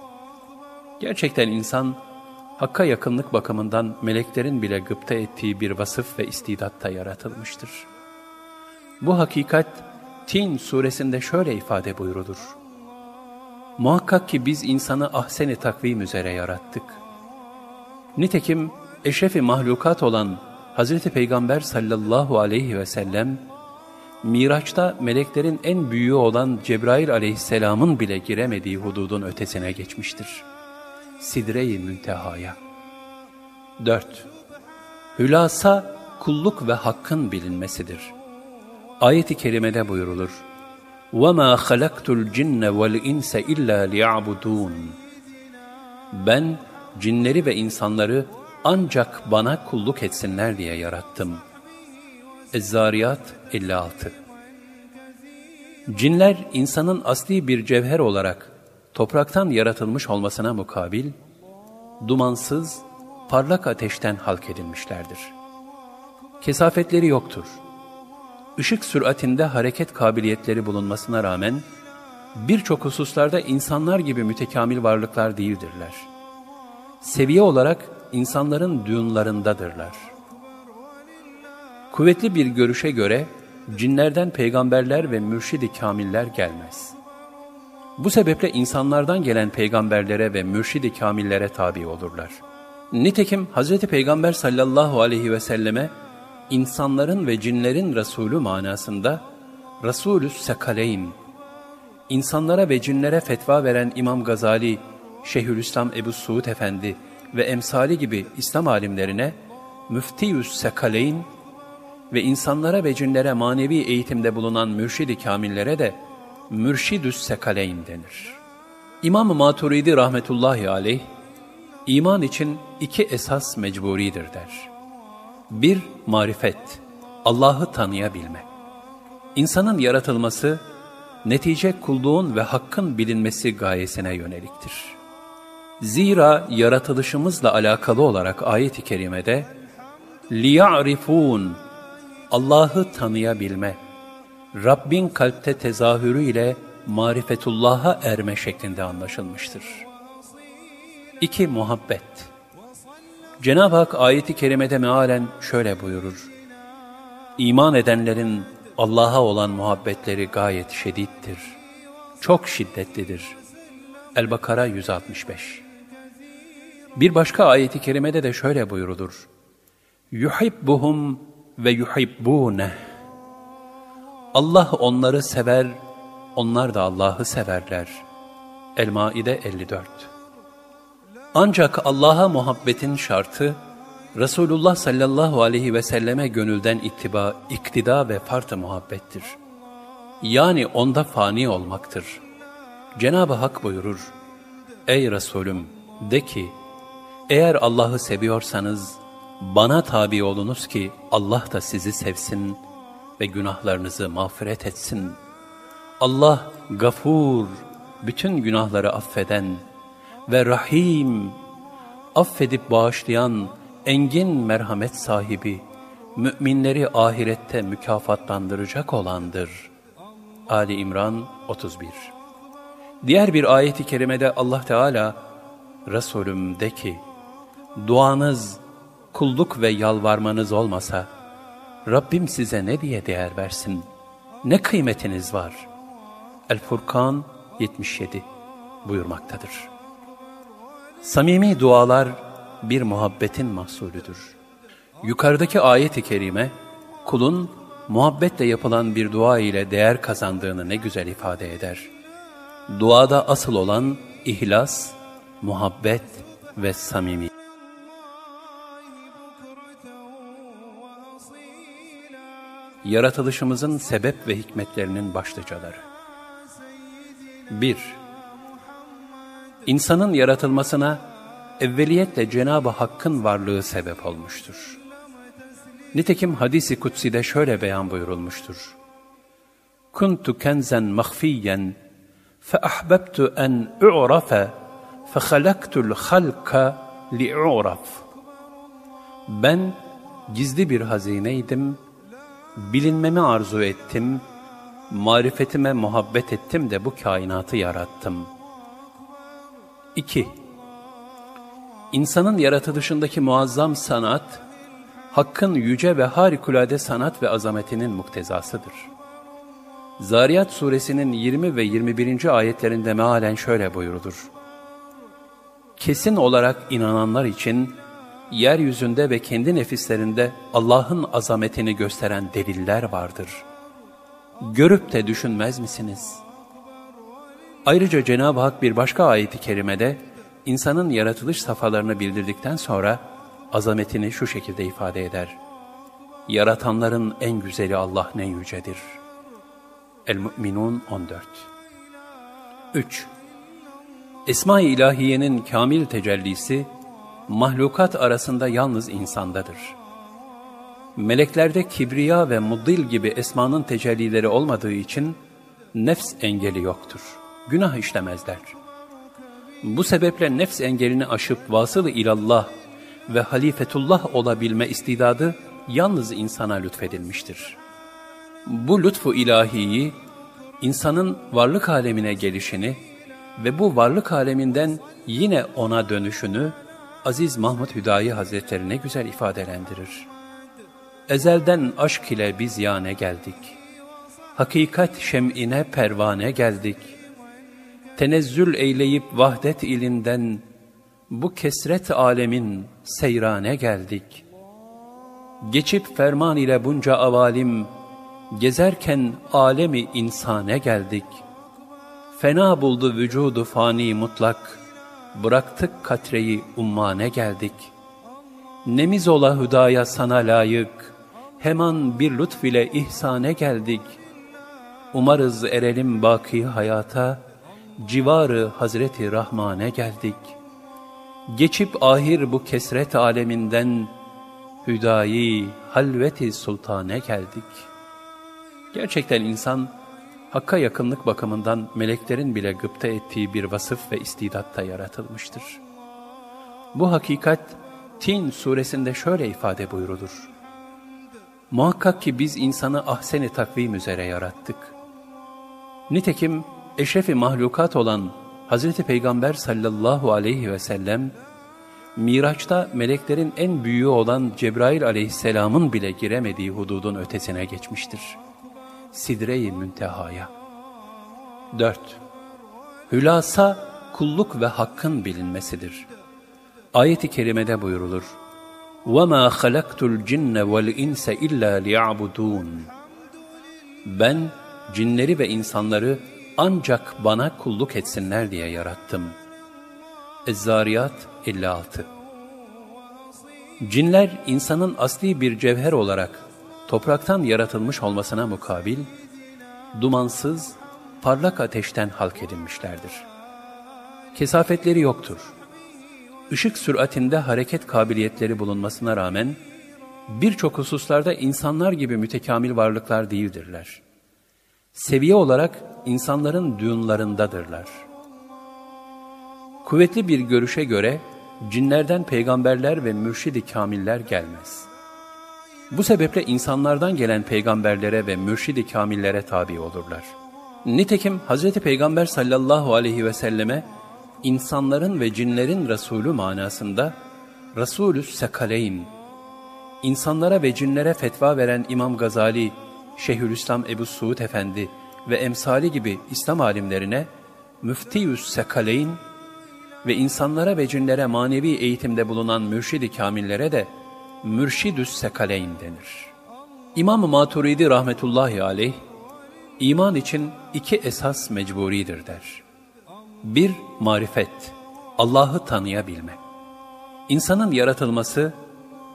Gerçekten insan Hakk'a yakınlık bakımından meleklerin bile gıpta ettiği bir vasıf ve istidatta yaratılmıştır. Bu hakikat Tin suresinde şöyle ifade buyurulur. Muhakkak ki biz insanı ahseni takvim üzere yarattık. Nitekim eşrefi mahlukat olan Hazreti Peygamber sallallahu aleyhi ve sellem, Miraç'ta meleklerin en büyüğü olan Cebrail aleyhisselamın bile giremediği hududun ötesine geçmiştir. Sidre-i Münteha'ya. 4. Hülasa, kulluk ve hakkın bilinmesidir. Ayet-i kerimede buyurulur. وَمَا خَلَقْتُ الْجِنَّ وَالْاِنْسَ اِلَّا لِيَعْبُدُونَ Ben cinleri ve insanları ancak bana kulluk etsinler diye yarattım. Ez-Zariyat 56 Cinler insanın asli bir cevher olarak topraktan yaratılmış olmasına mukabil, dumansız, parlak ateşten halk edilmişlerdir. Kesafetleri yoktur. Işık süratinde hareket kabiliyetleri bulunmasına rağmen, birçok hususlarda insanlar gibi mütekamil varlıklar değildirler. Seviye olarak insanların düğünlarındadırlar. Kuvvetli bir görüşe göre cinlerden peygamberler ve mürşidi kamiller gelmez. Bu sebeple insanlardan gelen peygamberlere ve mürşidi kamillere tabi olurlar. Nitekim Hz. Peygamber sallallahu aleyhi ve selleme insanların ve cinlerin Resulü manasında Resulü Sekaleyn, insanlara ve cinlere fetva veren İmam Gazali, Şeyhülislam Ebu Suud Efendi ve emsali gibi İslam alimlerine Müftiyüs Sekaleyn ve insanlara ve cinlere manevi eğitimde bulunan mürşidi kamillere de Mürşidüs Sekaleyn denir. İmam-ı Maturidi rahmetullahi aleyh, iman için iki esas mecburidir der. Bir, marifet, Allah'ı tanıyabilme. İnsanın yaratılması, netice kulluğun ve hakkın bilinmesi gayesine yöneliktir. Zira yaratılışımızla alakalı olarak ayet-i kerimede, لِيَعْرِفُونَ Allah'ı tanıyabilme, Rabbin kalpte tezahürü ile marifetullah'a erme şeklinde anlaşılmıştır. 2. Muhabbet Cenab-ı Hak ayeti kerimede mealen şöyle buyurur. İman edenlerin Allah'a olan muhabbetleri gayet şedittir. Çok şiddetlidir. El-Bakara 165 Bir başka ayeti kerimede de şöyle buyurulur. Yuhibbuhum ve yuhibbûneh Allah onları sever, onlar da Allah'ı severler. El-Maide 54 Ancak Allah'a muhabbetin şartı, Resulullah sallallahu aleyhi ve selleme gönülden ittiba, iktida ve fart muhabbettir. Yani onda fani olmaktır. Cenab-ı Hak buyurur, Ey Resulüm de ki, eğer Allah'ı seviyorsanız, bana tabi olunuz ki Allah da sizi sevsin ve günahlarınızı mağfiret etsin. Allah gafur, bütün günahları affeden ve rahim, affedip bağışlayan, engin merhamet sahibi, müminleri ahirette mükafatlandıracak olandır. Ali İmran 31 Diğer bir ayeti kerimede Allah Teala, Resulüm de ki, duanız, kulluk ve yalvarmanız olmasa, Rabbim size ne diye değer versin? Ne kıymetiniz var? El-Furkan 77 buyurmaktadır. Samimi dualar bir muhabbetin mahsulüdür. Yukarıdaki ayet-i kerime, kulun muhabbetle yapılan bir dua ile değer kazandığını ne güzel ifade eder. Duada asıl olan ihlas, muhabbet ve samimi. Yaratılışımızın sebep ve hikmetlerinin başlıcaları. 1. İnsanın yaratılmasına evveliyetle Cenab-ı Hakk'ın varlığı sebep olmuştur. Nitekim hadisi kutsi'de şöyle beyan buyurulmuştur. Kuntu kenzen mahfiyen fe ahbebtu en u'rafe fe halaktul halka li'uraf. Ben gizli bir hazineydim, bilinmemi arzu ettim, marifetime muhabbet ettim de bu kainatı yarattım. 2. İnsanın yaratılışındaki muazzam sanat, Hakk'ın yüce ve harikulade sanat ve azametinin muktezasıdır. Zariyat suresinin 20 ve 21. ayetlerinde mealen şöyle buyurulur. Kesin olarak inananlar için, yeryüzünde ve kendi nefislerinde Allah'ın azametini gösteren deliller vardır. Görüp de düşünmez misiniz? Ayrıca Cenab-ı Hak bir başka ayeti kerimede, insanın yaratılış safhalarını bildirdikten sonra azametini şu şekilde ifade eder. Yaratanların en güzeli Allah ne yücedir. El-Mü'minun 14 3. Esma-i İlahiye'nin kamil tecellisi, mahlukat arasında yalnız insandadır. Meleklerde kibriya ve muddil gibi esmanın tecellileri olmadığı için nefs engeli yoktur. Günah işlemezler.'' Bu sebeple nefs engelini aşıp vasıl ilallah ve halifetullah olabilme istidadı yalnız insana lütfedilmiştir. Bu lütfu ilahiyi, insanın varlık alemine gelişini ve bu varlık aleminden yine ona dönüşünü Aziz Mahmud Hüdayi Hazretleri ne güzel ifadelendirir. Ezelden aşk ile biz yane geldik. Hakikat şem'ine pervane geldik. Tenezzül eyleyip vahdet ilinden, bu kesret alemin seyrane geldik. Geçip ferman ile bunca avalim, gezerken alemi insane geldik. Fena buldu vücudu fani mutlak, bıraktık katreyi ummane geldik. Nemiz ola hüdaya sana layık, hemen bir lütf ile ihsane geldik. Umarız erelim baki hayata, civarı Hazreti Rahman'e geldik.'' Geçip ahir bu kesret aleminden hüdayi halveti sultane geldik. Gerçekten insan Hakk'a yakınlık bakımından meleklerin bile gıpta ettiği bir vasıf ve istidatta yaratılmıştır. Bu hakikat Tin suresinde şöyle ifade buyurulur. Muhakkak ki biz insanı ahseni takvim üzere yarattık. Nitekim eşrefi mahlukat olan Hazreti Peygamber sallallahu aleyhi ve sellem, Miraç'ta meleklerin en büyüğü olan Cebrail aleyhisselamın bile giremediği hududun ötesine geçmiştir Sidre-i Münteha'ya. 4. Hülasa, kulluk ve hakkın bilinmesidir. Ayet-i kerimede buyurulur. وَمَا خَلَقْتُ الْجِنَّ وَالْاِنْسَ اِلَّا لِيَعْبُدُونَ Ben, cinleri ve insanları ancak bana kulluk etsinler diye yarattım. Ez-Zariyat 56 Cinler insanın asli bir cevher olarak topraktan yaratılmış olmasına mukabil, dumansız, parlak ateşten halk edinmişlerdir. Kesafetleri yoktur. Işık süratinde hareket kabiliyetleri bulunmasına rağmen, birçok hususlarda insanlar gibi mütekamil varlıklar değildirler. Seviye olarak insanların düğünlarındadırlar. Kuvvetli bir görüşe göre cinlerden peygamberler ve mürşidi kamiller gelmez. Bu sebeple insanlardan gelen peygamberlere ve mürşidi kamillere tabi olurlar. Nitekim Hz. Peygamber sallallahu aleyhi ve selleme insanların ve cinlerin Resulü manasında Resulü Sekaleyn, insanlara ve cinlere fetva veren İmam Gazali, Şeyhülislam Ebu Suud Efendi ve emsali gibi İslam alimlerine Müftiyüs Sekaleyn ve insanlara ve cinlere manevi eğitimde bulunan mürşidi kamillere de Mürşidüs Sekaleyn denir. İmam-ı Maturidi rahmetullahi aleyh, iman için iki esas mecburidir der. Bir, marifet, Allah'ı tanıyabilme. İnsanın yaratılması,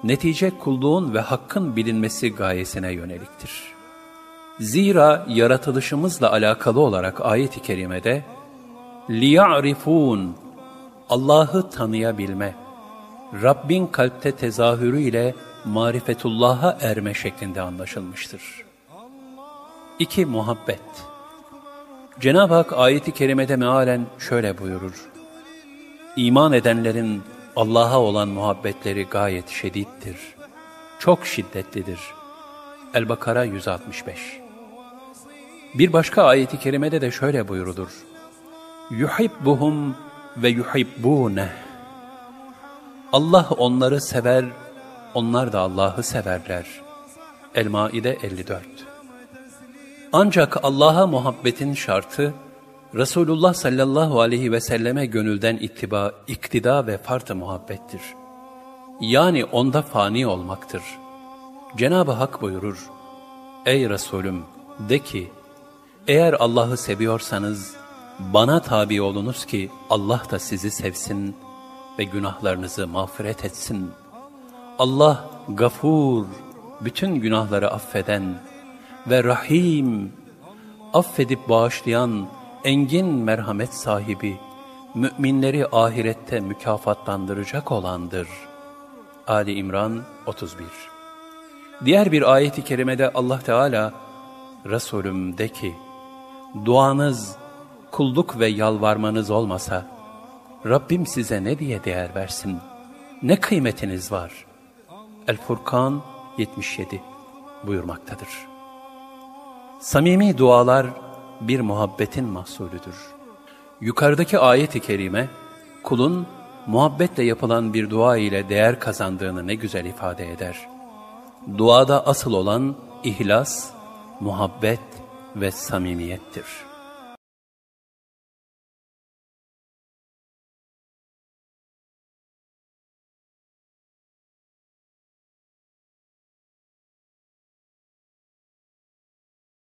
netice kulluğun ve hakkın bilinmesi gayesine yöneliktir. Zira yaratılışımızla alakalı olarak ayet-i kerimede, لِيَعْرِفُونَ Allah'ı tanıyabilme, Rabbin kalpte tezahürü ile marifetullah'a erme şeklinde anlaşılmıştır. 2. Muhabbet Cenab-ı Hak ayeti kerimede mealen şöyle buyurur. İman edenlerin Allah'a olan muhabbetleri gayet şedittir. Çok şiddetlidir. El-Bakara 165 Bir başka ayeti kerimede de şöyle buyurulur. Yuhibbuhum ve yuhibbune. Allah onları sever, onlar da Allah'ı severler. El-Maide 54 Ancak Allah'a muhabbetin şartı, Resulullah sallallahu aleyhi ve selleme gönülden ittiba, iktida ve fart muhabbettir. Yani onda fani olmaktır. Cenab-ı Hak buyurur, Ey Resulüm de ki, eğer Allah'ı seviyorsanız, bana tabi olunuz ki Allah da sizi sevsin ve günahlarınızı mağfiret etsin. Allah gafur, bütün günahları affeden ve rahim, affedip bağışlayan engin merhamet sahibi, müminleri ahirette mükafatlandıracak olandır. Ali İmran 31 Diğer bir ayeti kerimede Allah Teala, Resulüm de ki, duanız kulluk ve yalvarmanız olmasa, Rabbim size ne diye değer versin? Ne kıymetiniz var? El-Furkan 77 buyurmaktadır. Samimi dualar bir muhabbetin mahsulüdür. Yukarıdaki ayet-i kerime, kulun muhabbetle yapılan bir dua ile değer kazandığını ne güzel ifade eder. duada asıl olan ihlas, muhabbet ve samimiyettir.